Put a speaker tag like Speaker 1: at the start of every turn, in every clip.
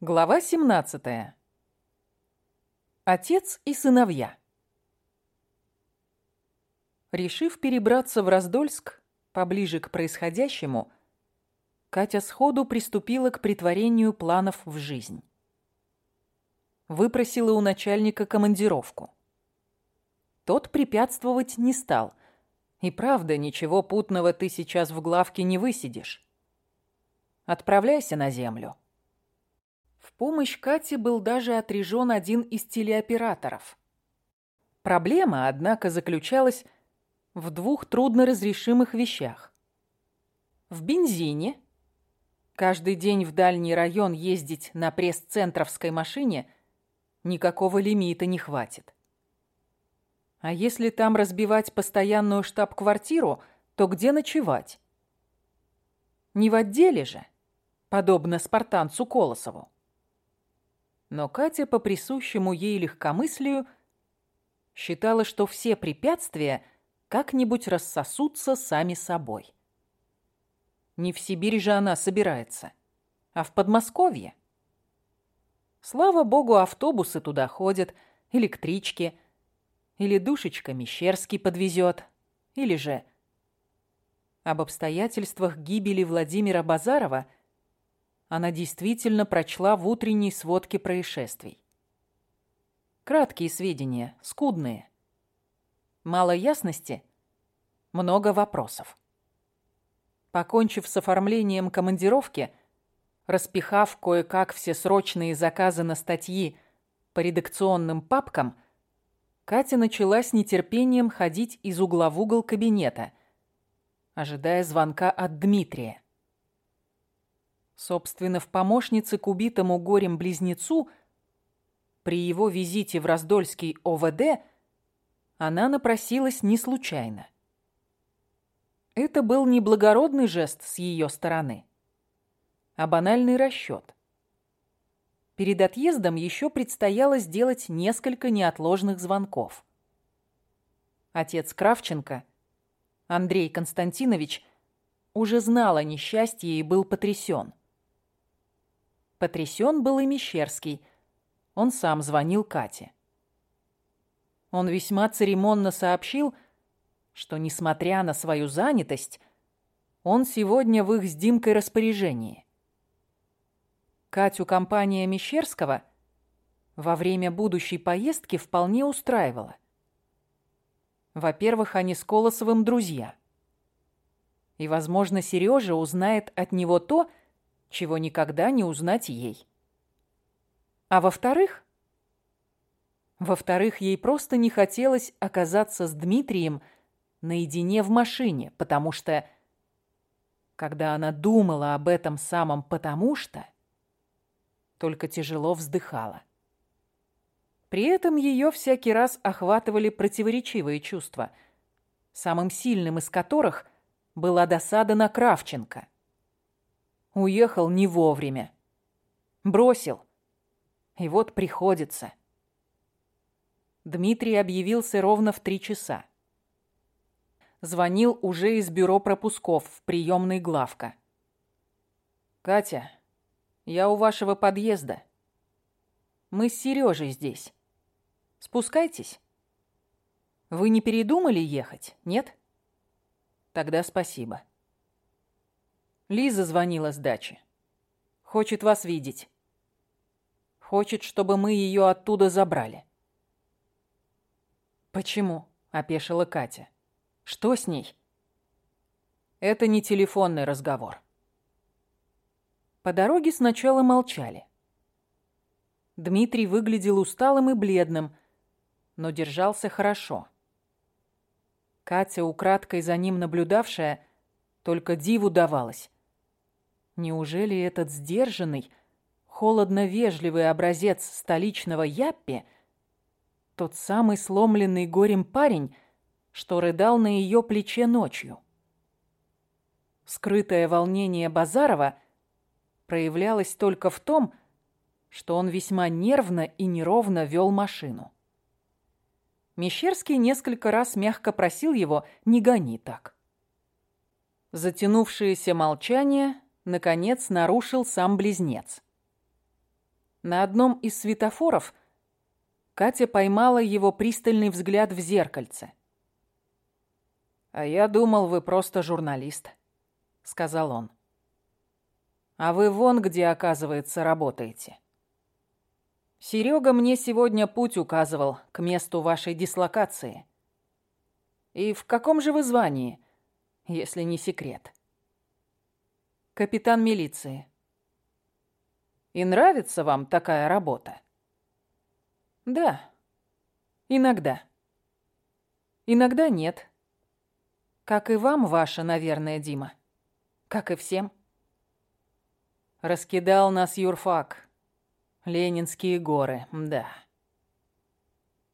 Speaker 1: Глава 17. Отец и сыновья. Решив перебраться в Раздольск, поближе к происходящему, Катя сходу приступила к притворению планов в жизнь. Выпросила у начальника командировку. Тот препятствовать не стал. И правда, ничего путного ты сейчас в главке не высидишь. Отправляйся на землю. В помощь Кате был даже отряжен один из телеоператоров. Проблема, однако, заключалась в двух трудноразрешимых вещах. В бензине. Каждый день в дальний район ездить на пресс-центровской машине никакого лимита не хватит. А если там разбивать постоянную штаб-квартиру, то где ночевать? Не в отделе же, подобно спартанцу Колосову. Но Катя по присущему ей легкомыслию считала, что все препятствия как-нибудь рассосутся сами собой. Не в Сибирь же она собирается, а в Подмосковье. Слава богу, автобусы туда ходят, электрички, или душечка Мещерский подвезет, или же... Об обстоятельствах гибели Владимира Базарова – она действительно прочла в утренней сводке происшествий. Краткие сведения, скудные. Мало ясности, много вопросов. Покончив с оформлением командировки, распихав кое-как все срочные заказы на статьи по редакционным папкам, Катя начала с нетерпением ходить из угла в угол кабинета, ожидая звонка от Дмитрия. Собственно, в помощнице к убитому горем-близнецу при его визите в Раздольский ОВД она напросилась не случайно. Это был не благородный жест с ее стороны, а банальный расчет. Перед отъездом еще предстояло сделать несколько неотложных звонков. Отец Кравченко, Андрей Константинович, уже знал о несчастье и был потрясен. Потрясен был и Мещерский. Он сам звонил Кате. Он весьма церемонно сообщил, что, несмотря на свою занятость, он сегодня в их с Димкой распоряжении. Катю компания Мещерского во время будущей поездки вполне устраивала. Во-первых, они с Колосовым друзья. И, возможно, Сережа узнает от него то, чего никогда не узнать ей. А во-вторых... Во-вторых, ей просто не хотелось оказаться с Дмитрием наедине в машине, потому что... Когда она думала об этом самом «потому что», только тяжело вздыхала. При этом ее всякий раз охватывали противоречивые чувства, самым сильным из которых была досада на Кравченко – Уехал не вовремя. Бросил. И вот приходится. Дмитрий объявился ровно в три часа. Звонил уже из бюро пропусков в приемный главка. «Катя, я у вашего подъезда. Мы с Сережей здесь. Спускайтесь. Вы не передумали ехать, нет? Тогда спасибо». Лиза звонила с дачи. Хочет вас видеть. Хочет, чтобы мы ее оттуда забрали. Почему? Опешила Катя. Что с ней? Это не телефонный разговор. По дороге сначала молчали. Дмитрий выглядел усталым и бледным, но держался хорошо. Катя, украдкой за ним наблюдавшая, только диву давалась. Неужели этот сдержанный, холодно-вежливый образец столичного Яппи тот самый сломленный горем парень, что рыдал на ее плече ночью? Скрытое волнение Базарова проявлялось только в том, что он весьма нервно и неровно вел машину. Мещерский несколько раз мягко просил его «не гони так». Затянувшееся молчание наконец нарушил сам близнец. На одном из светофоров Катя поймала его пристальный взгляд в зеркальце. «А я думал, вы просто журналист», — сказал он. «А вы вон где, оказывается, работаете». Серега мне сегодня путь указывал к месту вашей дислокации. И в каком же вы звании, если не секрет? Капитан милиции. И нравится вам такая работа? Да. Иногда. Иногда нет. Как и вам ваша, наверное, Дима. Как и всем. Раскидал нас юрфак. Ленинские горы, да.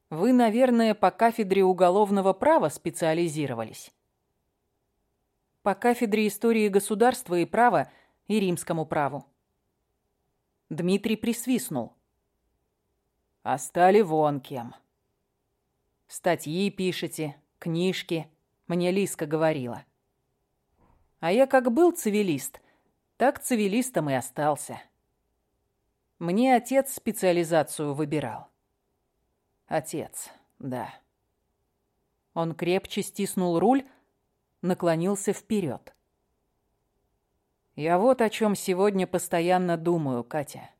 Speaker 1: Вы, наверное, по кафедре уголовного права специализировались. По кафедре истории государства и права и римскому праву. Дмитрий присвистнул. А стали вон кем. Статьи пишете, книжки, мне Лиска говорила. А я как был цивилист, так цивилистом и остался. Мне отец специализацию выбирал. Отец, да. Он крепче стиснул руль, наклонился вперед. Я вот о чем сегодня постоянно думаю, Катя.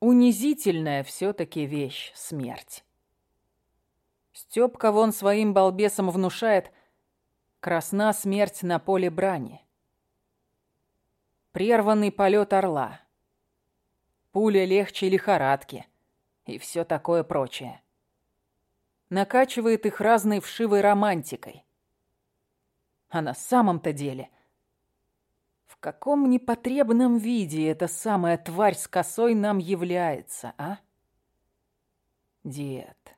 Speaker 1: Унизительная все-таки вещь смерть. Степка вон своим балбесом внушает красна смерть на поле брани. Прерванный полет орла — пуля легче лихорадки и все такое прочее. Накачивает их разной вшивой романтикой. А на самом-то деле... В каком непотребном виде эта самая тварь с косой нам является, а? Дед.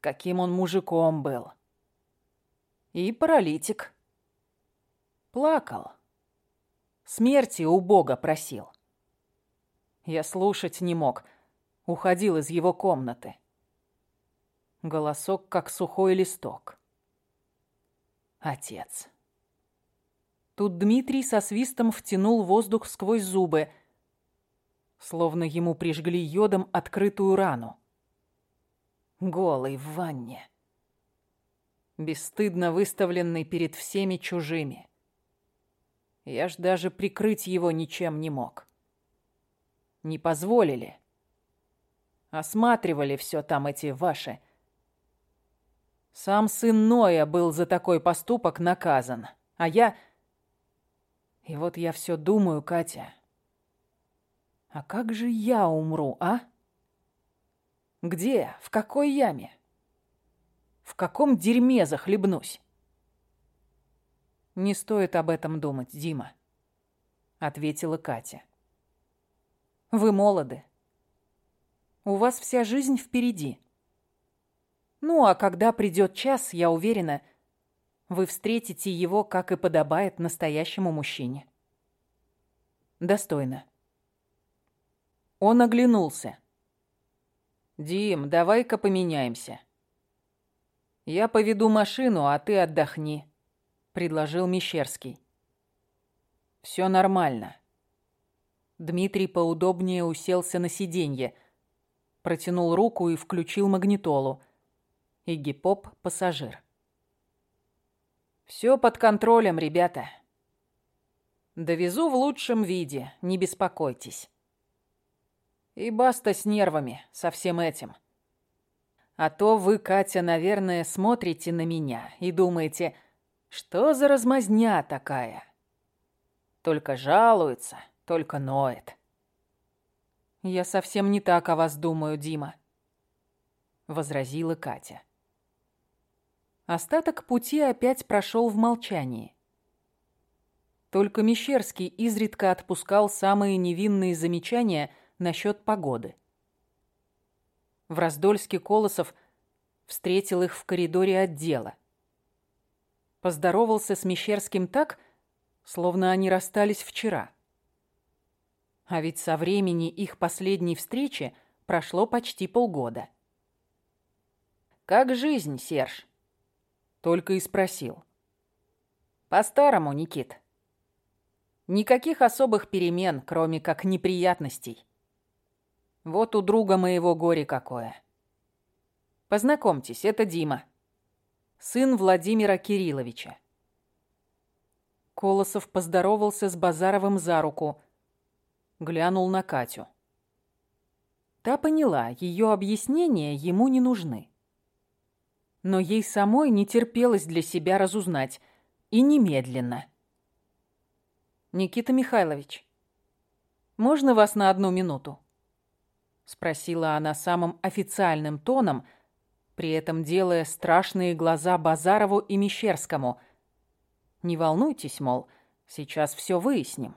Speaker 1: Каким он мужиком был. И паралитик. Плакал. Смерти у Бога просил. Я слушать не мог. Уходил из его комнаты. Голосок, как сухой листок. Отец. Тут Дмитрий со свистом втянул воздух сквозь зубы, словно ему прижгли йодом открытую рану. Голый в ванне. Бесстыдно выставленный перед всеми чужими. Я ж даже прикрыть его ничем не мог. Не позволили. Осматривали все там эти ваши. Сам сын Ноя был за такой поступок наказан. А я... И вот я все думаю, Катя. А как же я умру, а? Где? В какой яме? В каком дерьме захлебнусь? Не стоит об этом думать, Дима, ответила Катя. Вы молоды. У вас вся жизнь впереди. Ну, а когда придет час, я уверена, вы встретите его, как и подобает настоящему мужчине. Достойно. Он оглянулся. «Дим, давай-ка поменяемся. Я поведу машину, а ты отдохни», — предложил Мещерский. «Все нормально. Дмитрий поудобнее уселся на сиденье, протянул руку и включил магнитолу. И гип-поп пассажир. «Все под контролем, ребята. Довезу в лучшем виде, не беспокойтесь. И баста с нервами, со всем этим. А то вы, Катя, наверное, смотрите на меня и думаете, что за размазня такая? Только жалуется» только ноет. «Я совсем не так о вас думаю, Дима», — возразила Катя. Остаток пути опять прошел в молчании. Только Мещерский изредка отпускал самые невинные замечания насчет погоды. В Раздольске Колосов встретил их в коридоре отдела. Поздоровался с Мещерским так, словно они расстались вчера. А ведь со времени их последней встречи прошло почти полгода. «Как жизнь, Серж?» Только и спросил. «По-старому, Никит. Никаких особых перемен, кроме как неприятностей. Вот у друга моего горе какое. Познакомьтесь, это Дима, сын Владимира Кирилловича. Колосов поздоровался с Базаровым за руку, глянул на Катю. Та поняла, ее объяснения ему не нужны. Но ей самой не терпелось для себя разузнать, и немедленно. «Никита Михайлович, можно вас на одну минуту?» Спросила она самым официальным тоном, при этом делая страшные глаза Базарову и Мещерскому. «Не волнуйтесь, мол, сейчас все выясним».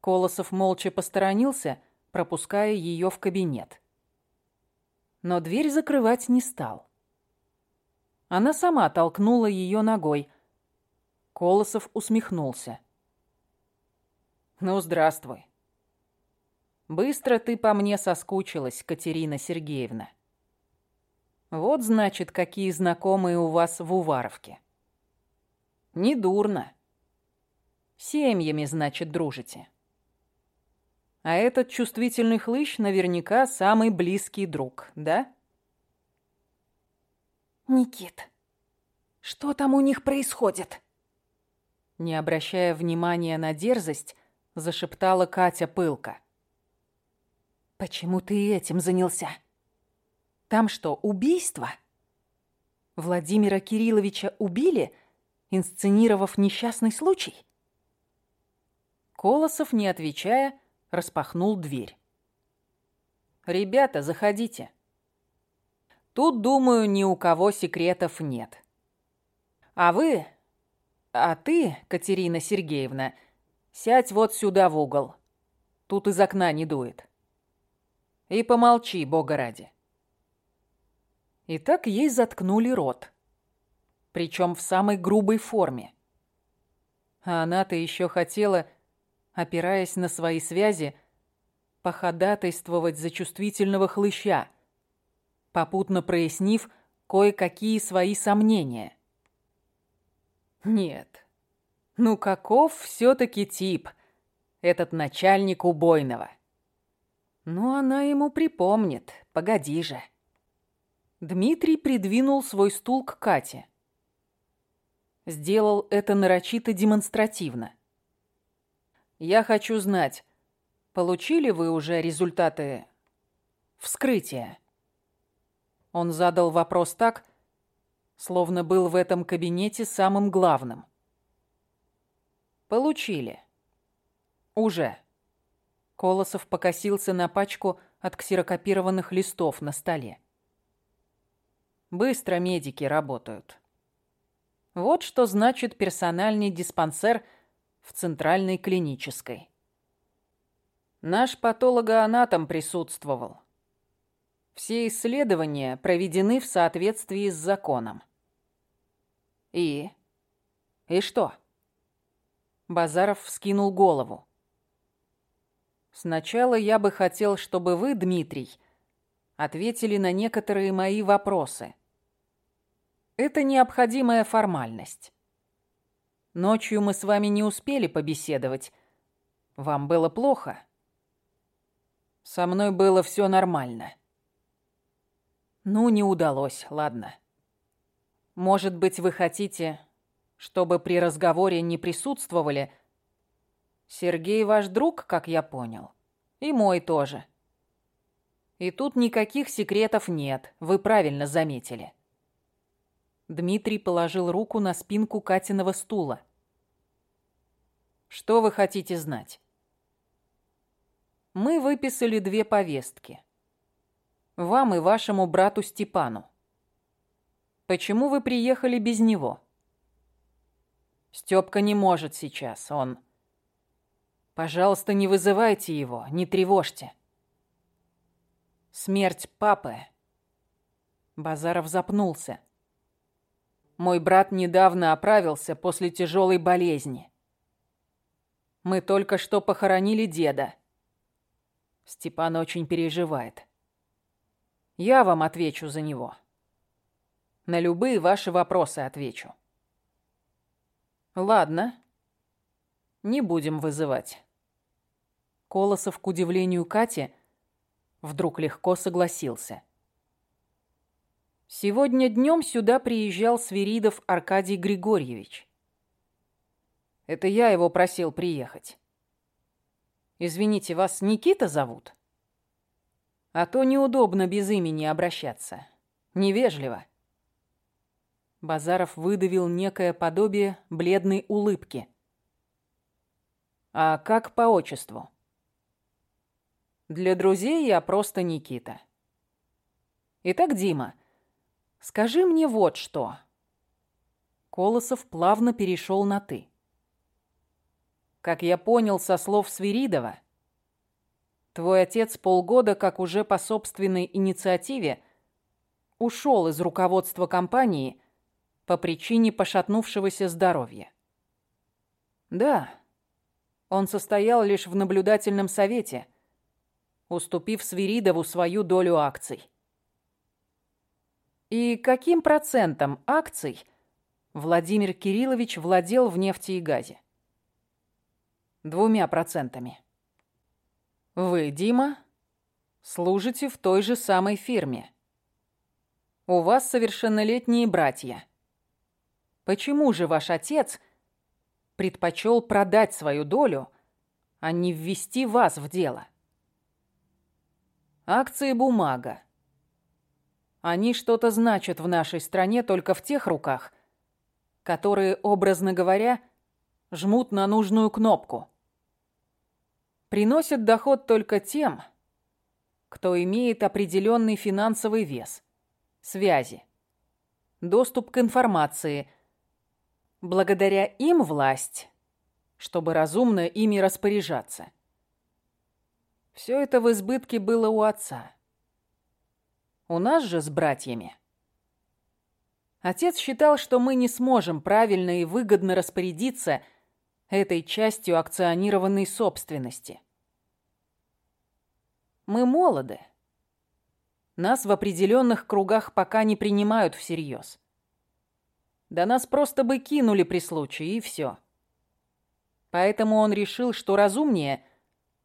Speaker 1: Колосов молча посторонился, пропуская ее в кабинет. Но дверь закрывать не стал. Она сама толкнула ее ногой. Колосов усмехнулся. «Ну, здравствуй. Быстро ты по мне соскучилась, Катерина Сергеевна. Вот, значит, какие знакомые у вас в Уваровке. Недурно. Семьями, значит, дружите. А этот чувствительный хлыщ наверняка самый близкий друг, да?
Speaker 2: Никит, что там у них происходит?
Speaker 1: Не обращая внимания на дерзость, зашептала Катя пылко.
Speaker 2: Почему ты этим занялся? Там что, убийство? Владимира Кирилловича убили, инсценировав несчастный случай?
Speaker 1: Колосов, не отвечая, распахнул дверь. «Ребята, заходите. Тут, думаю, ни у кого секретов нет. А вы, а ты, Катерина Сергеевна, сядь вот сюда в угол. Тут из окна не дует. И помолчи, бога ради». И так ей заткнули рот. Причем в самой грубой форме. А она-то еще хотела опираясь на свои связи, походатайствовать за чувствительного хлыща, попутно прояснив кое-какие свои сомнения. Нет, ну каков все-таки тип этот начальник убойного? Ну, она ему припомнит, погоди же. Дмитрий придвинул свой стул к Кате. Сделал это нарочито демонстративно. Я хочу знать, получили вы уже результаты вскрытия? Он задал вопрос так, словно был в этом кабинете самым главным. Получили. Уже. Колосов покосился на пачку от ксерокопированных листов на столе. Быстро медики работают. Вот что значит персональный диспансер – в Центральной клинической. Наш патологоанатом присутствовал. Все исследования проведены в соответствии с законом. И? И что? Базаров вскинул голову. Сначала я бы хотел, чтобы вы, Дмитрий, ответили на некоторые мои вопросы. Это необходимая формальность. Ночью мы с вами не успели побеседовать. Вам было плохо? Со мной было все нормально. Ну, не удалось, ладно. Может быть, вы хотите, чтобы при разговоре не присутствовали? Сергей ваш друг, как я понял. И мой тоже. И тут никаких секретов нет, вы правильно заметили. Дмитрий положил руку на спинку Катиного стула. Что вы хотите знать? Мы выписали две повестки. Вам и вашему брату Степану. Почему вы приехали без него? Стёпка не может сейчас, он... Пожалуйста, не вызывайте его, не тревожьте. Смерть папы. Базаров запнулся. Мой брат недавно оправился после тяжелой болезни. Мы только что похоронили деда. Степан очень переживает. Я вам отвечу за него. На любые ваши вопросы отвечу. Ладно. Не будем вызывать. Колосов, к удивлению Кати, Вдруг легко согласился. Сегодня днем сюда приезжал Свиридов Аркадий Григорьевич. Это я его просил приехать. Извините, вас Никита зовут? А то неудобно без имени обращаться. Невежливо. Базаров выдавил некое подобие бледной улыбки. А как по отчеству? Для друзей я просто Никита. Итак, Дима, скажи мне вот что. Колосов плавно перешел на «ты». Как я понял со слов Свиридова, твой отец полгода, как уже по собственной инициативе, ушел из руководства компании по причине пошатнувшегося здоровья. Да, он состоял лишь в наблюдательном совете, уступив Свиридову свою долю акций. И каким процентом акций Владимир Кириллович владел в нефти и газе? двумя процентами. Вы, Дима, служите в той же самой фирме. У вас совершеннолетние братья. Почему же ваш отец предпочел продать свою долю, а не ввести вас в дело? Акции бумага. Они что-то значат в нашей стране только в тех руках, которые, образно говоря, жмут на нужную кнопку. Приносят доход только тем, кто имеет определенный финансовый вес, связи, доступ к информации. Благодаря им власть, чтобы разумно ими распоряжаться. Все это в избытке было у отца. У нас же с братьями. Отец считал, что мы не сможем правильно и выгодно распорядиться – этой частью акционированной собственности. Мы молоды. Нас в определенных кругах пока не принимают всерьез. Да нас просто бы кинули при случае, и все. Поэтому он решил, что разумнее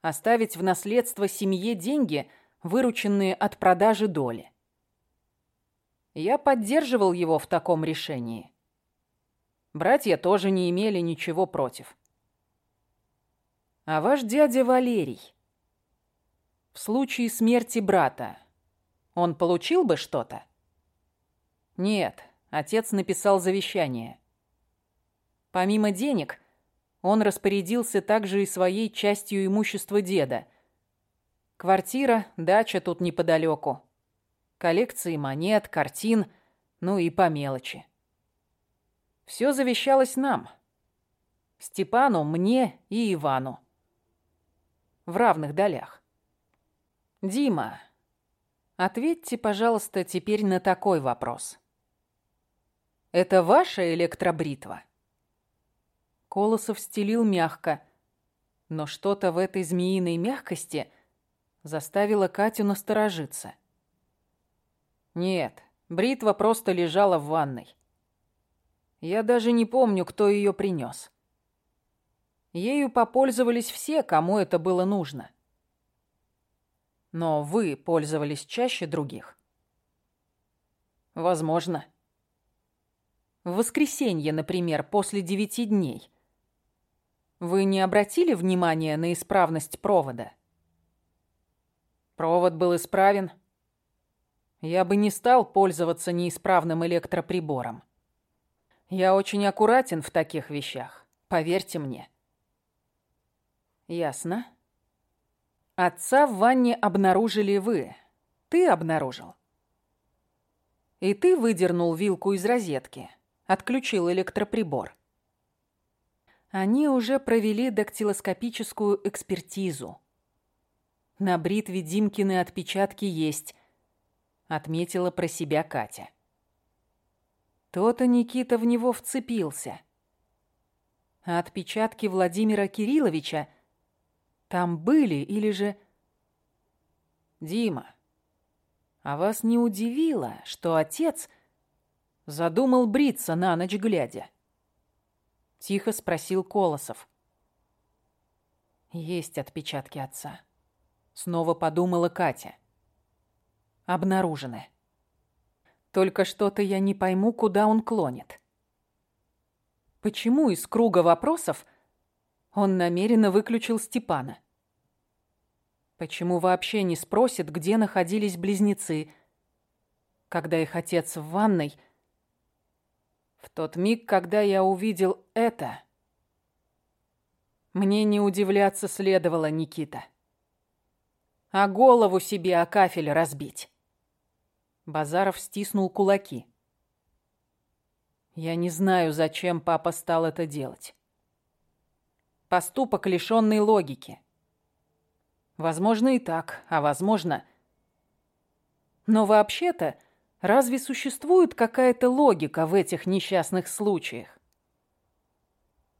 Speaker 1: оставить в наследство семье деньги, вырученные от продажи доли. Я поддерживал его в таком решении. Братья тоже не имели ничего против. А ваш дядя Валерий, в случае смерти брата, он получил бы что-то? Нет, отец написал завещание. Помимо денег, он распорядился также и своей частью имущества деда. Квартира, дача тут неподалеку. Коллекции монет, картин, ну и по мелочи. Все завещалось нам. Степану, мне и Ивану. В равных долях. Дима, ответьте, пожалуйста, теперь на такой вопрос. Это ваша электробритва? Колосов стелил мягко, но что-то в этой змеиной мягкости заставило Катю насторожиться. Нет, бритва просто лежала в ванной. Я даже не помню, кто ее принес. Ею попользовались все, кому это было нужно. Но вы пользовались чаще других. Возможно. В воскресенье, например, после девяти дней. Вы не обратили внимания на исправность провода? Провод был исправен. Я бы не стал пользоваться неисправным электроприбором. Я очень аккуратен в таких вещах, поверьте мне. Ясно. Отца в ванне обнаружили вы. Ты обнаружил. И ты выдернул вилку из розетки, отключил электроприбор. Они уже провели дактилоскопическую экспертизу. На бритве Димкины отпечатки есть, отметила про себя Катя. То-то Никита в него вцепился. А отпечатки Владимира Кирилловича там были или же... Дима, а вас не удивило, что отец задумал бриться на ночь глядя? Тихо спросил Колосов. Есть отпечатки отца. Снова подумала Катя. обнаружены. Только что-то я не пойму, куда он клонит. Почему из круга вопросов он намеренно выключил Степана? Почему вообще не спросит, где находились близнецы, когда их отец в ванной? В тот миг, когда я увидел это, мне не удивляться следовало, Никита. А голову себе о кафель разбить. Базаров стиснул кулаки. Я не знаю, зачем папа стал это делать. Поступок, лишённый логики. Возможно и так, а возможно... Но вообще-то, разве существует какая-то логика в этих несчастных случаях?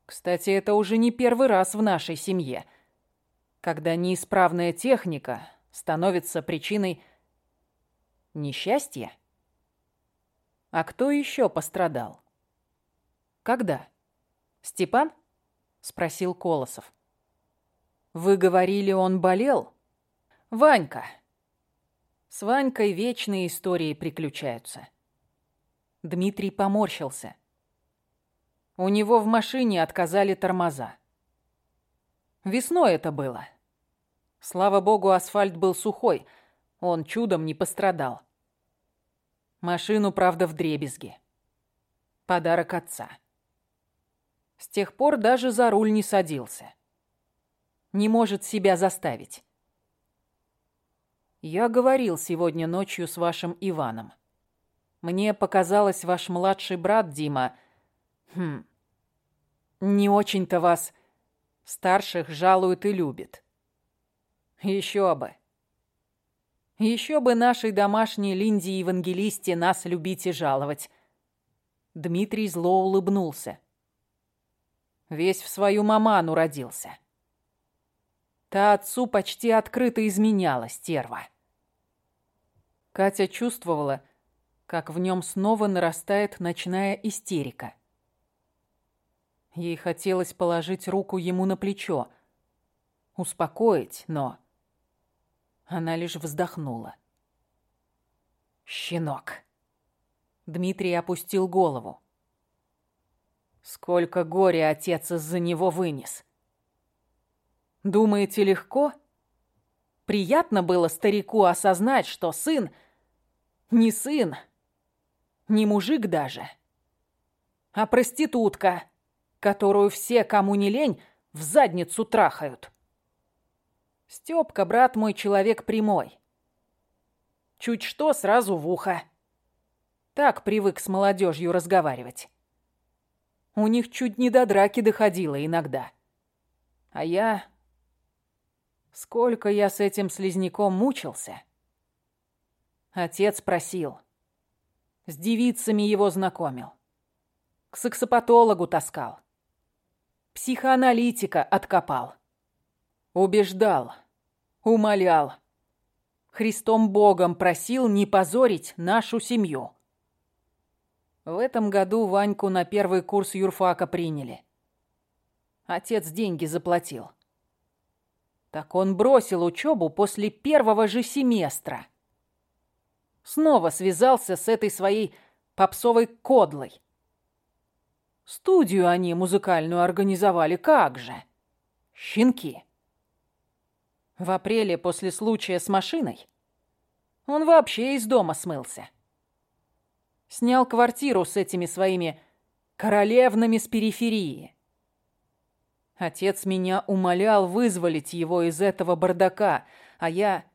Speaker 1: Кстати, это уже не первый раз в нашей семье, когда неисправная техника становится причиной несчастья. А кто еще пострадал? Когда? Степан? Спросил Колосов. Вы говорили, он болел? Ванька. С Ванькой вечные истории приключаются. Дмитрий поморщился. У него в машине отказали тормоза. Весной это было. Слава богу, асфальт был сухой, он чудом не пострадал. Машину, правда, в дребезги. Подарок отца. С тех пор даже за руль не садился не может себя заставить. Я говорил сегодня ночью с вашим Иваном. Мне показалось, ваш младший брат Дима... Хм... Не очень-то вас, старших, жалует и любит. Еще бы. Еще бы нашей домашней Линде Евангелисте нас любить и жаловать. Дмитрий зло улыбнулся. Весь в свою маману родился. Та отцу почти открыто изменяла стерва. Катя чувствовала, как в нем снова нарастает ночная истерика. Ей хотелось положить руку ему на плечо, успокоить, но... Она лишь вздохнула. «Щенок!» Дмитрий опустил голову. Сколько горя отец из-за него вынес. Думаете, легко? Приятно было старику осознать, что сын не сын, не мужик даже, а проститутка, которую все, кому не лень, в задницу трахают. Стёпка, брат мой, человек прямой. Чуть что, сразу в ухо. Так привык с молодежью разговаривать. У них чуть не до драки доходило иногда. А я Сколько я с этим слизняком мучился. Отец просил. С девицами его знакомил. К сексопатологу таскал. Психоаналитика откопал. Убеждал. Умолял. Христом Богом просил не позорить нашу семью. В этом году Ваньку на первый курс юрфака приняли. Отец деньги заплатил. Так он бросил учебу после первого же семестра. Снова связался с этой своей попсовой кодлой. Студию они музыкальную организовали, как же. Щенки. В апреле после случая с машиной он вообще из дома смылся. Снял квартиру с этими своими королевнами с периферии. Отец меня умолял вызволить его из этого бардака, а я...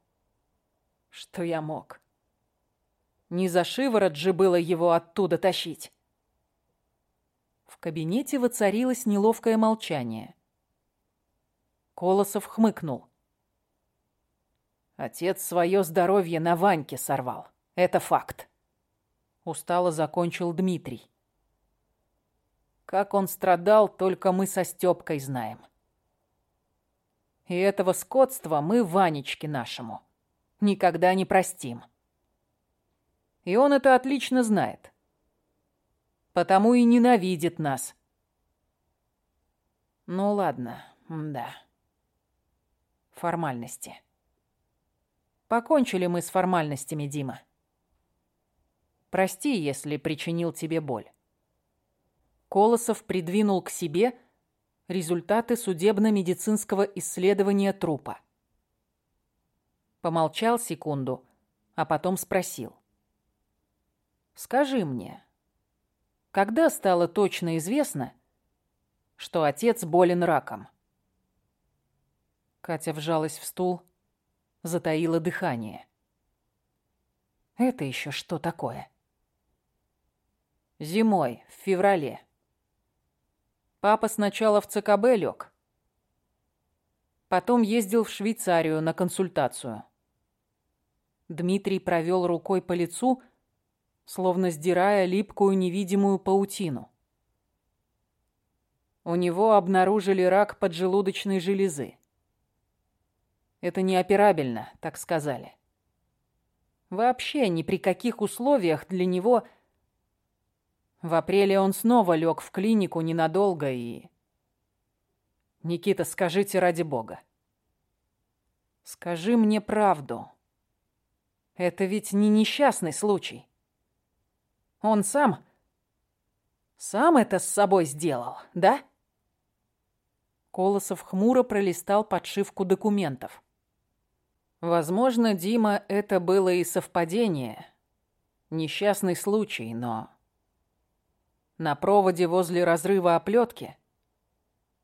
Speaker 1: Что я мог? Не за шиворот же было его оттуда тащить. В кабинете воцарилось неловкое молчание. Колосов хмыкнул. Отец свое здоровье на Ваньке сорвал. Это факт. Устало закончил Дмитрий. Как он страдал, только мы со Стёпкой знаем. И этого скотства мы Ванечке нашему никогда не простим. И он это отлично знает. Потому и ненавидит нас. Ну ладно, да. Формальности. Покончили мы с формальностями, Дима. Прости, если причинил тебе боль. Колосов придвинул к себе результаты судебно-медицинского исследования трупа. Помолчал секунду, а потом спросил. «Скажи мне, когда стало точно известно, что отец болен раком?» Катя вжалась в стул, затаила дыхание. «Это еще что такое?» «Зимой, в феврале. Папа сначала в ЦКБ лег, потом ездил в Швейцарию на консультацию. Дмитрий провел рукой по лицу, словно сдирая липкую невидимую паутину. У него обнаружили рак поджелудочной железы. Это неоперабельно, так сказали. Вообще ни при каких условиях для него... В апреле он снова лег в клинику ненадолго и... Никита, скажите ради бога. Скажи мне правду. Это ведь не несчастный случай. Он сам... Сам это с собой сделал, да? Колосов хмуро пролистал подшивку документов. Возможно, Дима, это было и совпадение. Несчастный случай, но... На проводе возле разрыва оплетки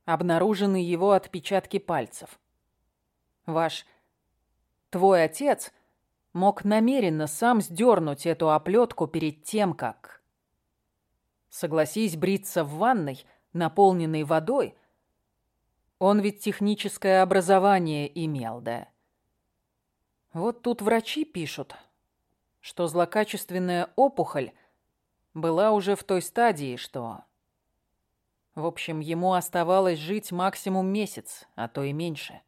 Speaker 1: обнаружены его отпечатки пальцев. Ваш... Твой отец мог намеренно сам сдернуть эту оплетку перед тем, как... Согласись бриться в ванной, наполненной водой, он ведь техническое образование имел, да? Вот тут врачи пишут, что злокачественная опухоль была уже в той стадии, что... В общем, ему оставалось жить максимум месяц, а то и меньше.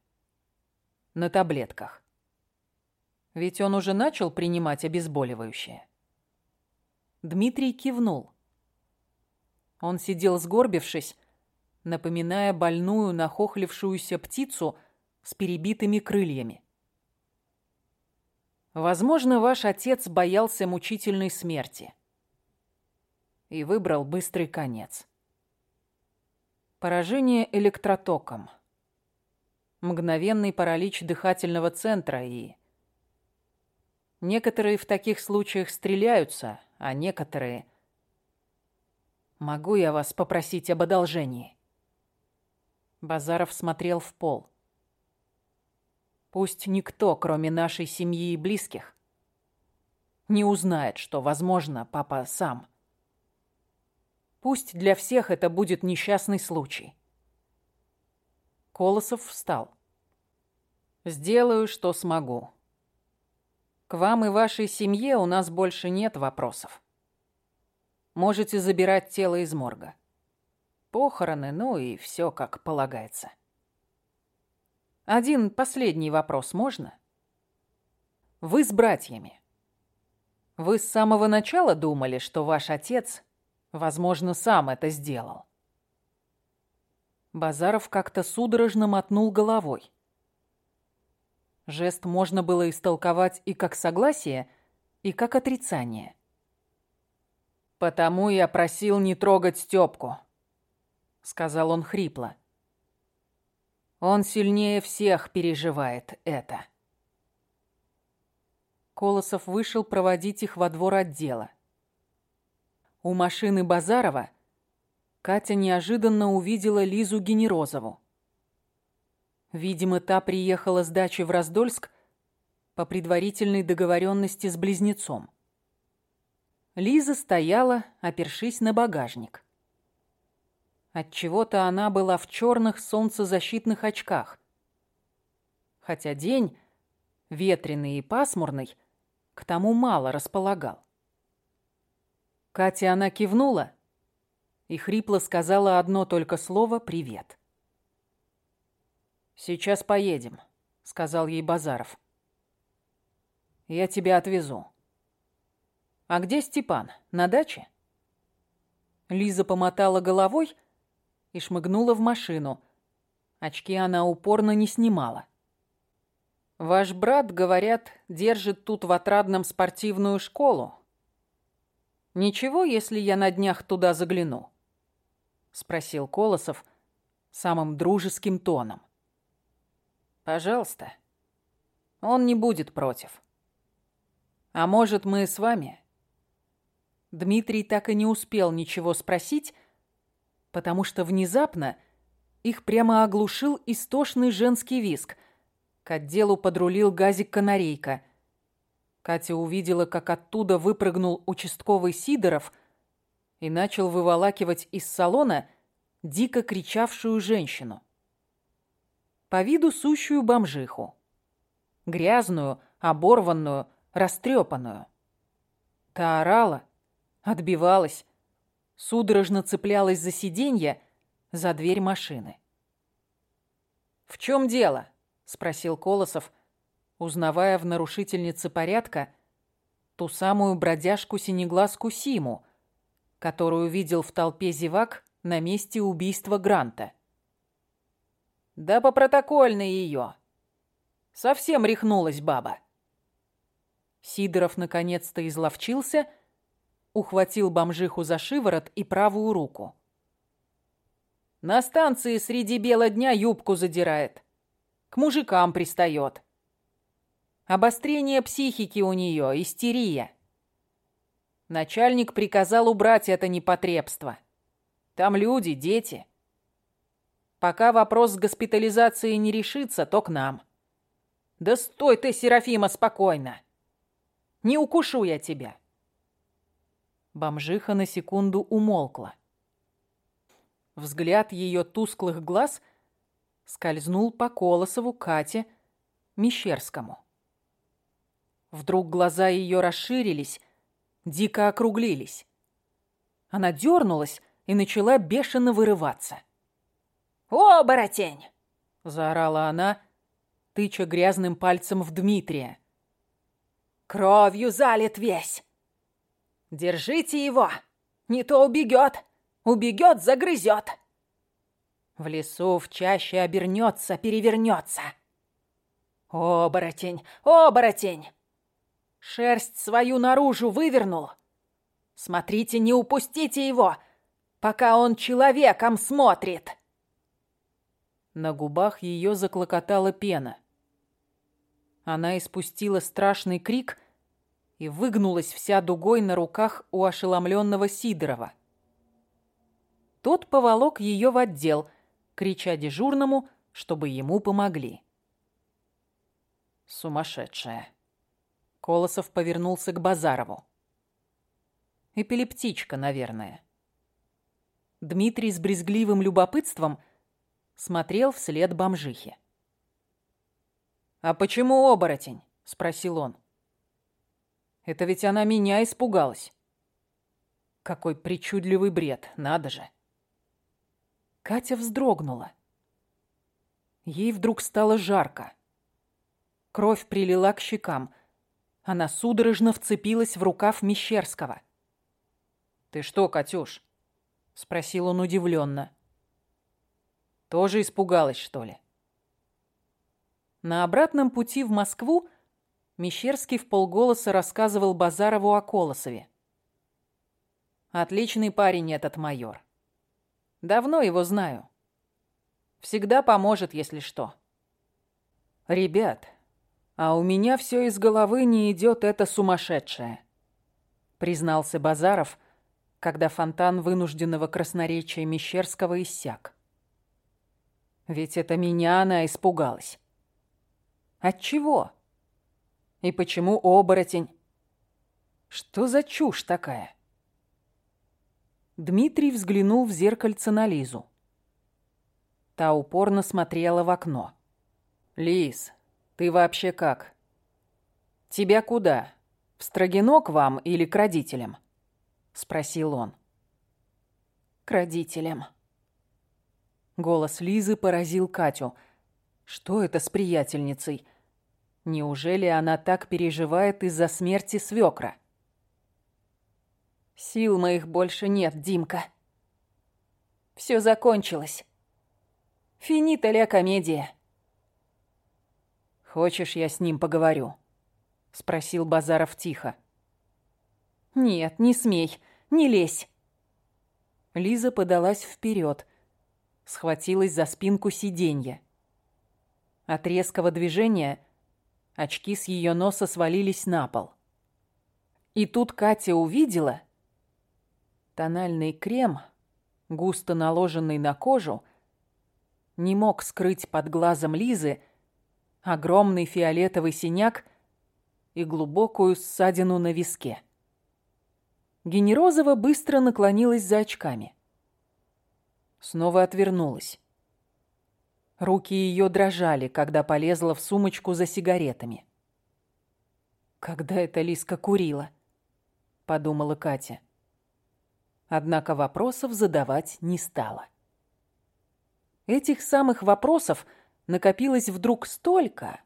Speaker 1: На таблетках. Ведь он уже начал принимать обезболивающее. Дмитрий кивнул. Он сидел сгорбившись, напоминая больную нахохлившуюся птицу с перебитыми крыльями. Возможно, ваш отец боялся мучительной смерти и выбрал быстрый конец. Поражение электротоком, мгновенный паралич дыхательного центра и Некоторые в таких случаях стреляются, а некоторые... Могу я вас попросить об одолжении? Базаров смотрел в пол. Пусть никто, кроме нашей семьи и близких, не узнает, что, возможно, папа сам. Пусть для всех это будет несчастный случай. Колосов встал. «Сделаю, что смогу. К вам и вашей семье у нас больше нет вопросов. Можете забирать тело из морга. Похороны, ну и все как полагается. Один последний вопрос можно? Вы с братьями. Вы с самого начала думали, что ваш отец, возможно, сам это сделал? Базаров как-то судорожно мотнул головой. Жест можно было истолковать и как согласие, и как отрицание. «Потому я просил не трогать Стёпку», — сказал он хрипло. «Он сильнее всех переживает это». Колосов вышел проводить их во двор отдела. У машины Базарова Катя неожиданно увидела Лизу Генерозову. Видимо, та приехала с дачи в Раздольск по предварительной договоренности с близнецом. Лиза стояла, опершись на багажник. Отчего-то она была в черных солнцезащитных очках. Хотя день, ветреный и пасмурный, к тому мало располагал. Катя она кивнула и хрипло сказала одно только слово «привет». «Сейчас поедем», — сказал ей Базаров. «Я тебя отвезу». «А где Степан? На даче?» Лиза помотала головой и шмыгнула в машину. Очки она упорно не снимала. Ваш брат, говорят, держит тут в Отрадном спортивную школу. Ничего, если я на днях туда загляну? Спросил Колосов самым дружеским тоном. Пожалуйста. Он не будет против. А может, мы с вами? Дмитрий так и не успел ничего спросить, потому что внезапно их прямо оглушил истошный женский виск. К отделу подрулил газик-канарейка. Катя увидела, как оттуда выпрыгнул участковый Сидоров и начал выволакивать из салона дико кричавшую женщину. По виду сущую бомжиху. Грязную, оборванную, растрепанную. Та орала, отбивалась, судорожно цеплялась за сиденье, за дверь машины. «В чем дело?» — спросил Колосов, узнавая в нарушительнице порядка ту самую бродяжку-синеглазку Симу, которую видел в толпе зевак на месте убийства Гранта. «Да по протокольной ее. Совсем рехнулась баба». Сидоров наконец-то изловчился, ухватил бомжиху за шиворот и правую руку. На станции среди бела дня юбку задирает. К мужикам пристает. Обострение психики у нее, истерия. Начальник приказал убрать это непотребство. Там люди, дети. Пока вопрос с госпитализацией не решится, то к нам. Да стой ты, Серафима, спокойно. Не укушу я тебя. Бомжиха на секунду умолкла. Взгляд ее тусклых глаз скользнул по Колосову, Кате, Мещерскому. Вдруг глаза ее расширились, дико округлились. Она дернулась и начала бешено вырываться.
Speaker 2: «О, боротень!»
Speaker 1: — заорала она, тыча грязным пальцем в Дмитрия.
Speaker 2: «Кровью залит весь! Держите его! Не то убегет!» Убегет, загрызет. В лесу в чаще обернется, перевернется. Оборотень, оборотень! Шерсть свою наружу вывернул. Смотрите, не упустите его, пока он человеком смотрит.
Speaker 1: На губах ее заклокотала пена. Она испустила страшный крик и выгнулась вся дугой на руках у ошеломленного Сидорова. Тот поволок ее в отдел, крича дежурному, чтобы ему помогли. Сумасшедшая. Колосов повернулся к Базарову. Эпилептичка, наверное. Дмитрий с брезгливым любопытством смотрел вслед бомжихе. «А почему оборотень?» — спросил он. «Это ведь она меня испугалась». Какой причудливый бред, надо же. Катя вздрогнула. Ей вдруг стало жарко. Кровь прилила к щекам. Она судорожно вцепилась в рукав Мещерского. «Ты что, Катюш?» — спросил он удивленно. «Тоже испугалась, что ли?» На обратном пути в Москву Мещерский в полголоса рассказывал Базарову о Колосове. «Отличный парень этот майор. Давно его знаю. Всегда поможет, если что. Ребят, а у меня все из головы не идет это сумасшедшее, признался Базаров, когда фонтан вынужденного красноречия Мещерского иссяк. Ведь это меня она испугалась. От чего? И почему оборотень? Что за чушь такая? Дмитрий взглянул в зеркальце на Лизу. Та упорно смотрела в окно. «Лиз, ты вообще как? Тебя куда? В Строгино к вам или к родителям?» Спросил он.
Speaker 2: «К родителям».
Speaker 1: Голос Лизы поразил Катю. «Что это с приятельницей? Неужели она так переживает из-за смерти свекра?»
Speaker 2: Сил моих больше нет, Димка. Все закончилось. Финита ля комедия.
Speaker 1: «Хочешь, я с ним поговорю?» — спросил Базаров тихо.
Speaker 2: «Нет, не смей, не лезь!»
Speaker 1: Лиза подалась вперед, схватилась за спинку сиденья. От резкого движения очки с ее носа свалились на пол. И тут Катя увидела тональный крем, густо наложенный на кожу, не мог скрыть под глазом Лизы огромный фиолетовый синяк и глубокую ссадину на виске. Генерозова быстро наклонилась за очками. Снова отвернулась. Руки ее дрожали, когда полезла в сумочку за сигаретами. «Когда эта Лиска курила?» — подумала Катя. Однако вопросов задавать не стала. Этих самых вопросов накопилось вдруг столько.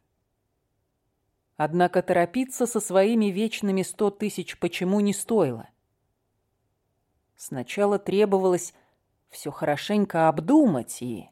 Speaker 1: Однако торопиться со своими вечными сто тысяч почему не стоило. Сначала требовалось все хорошенько обдумать и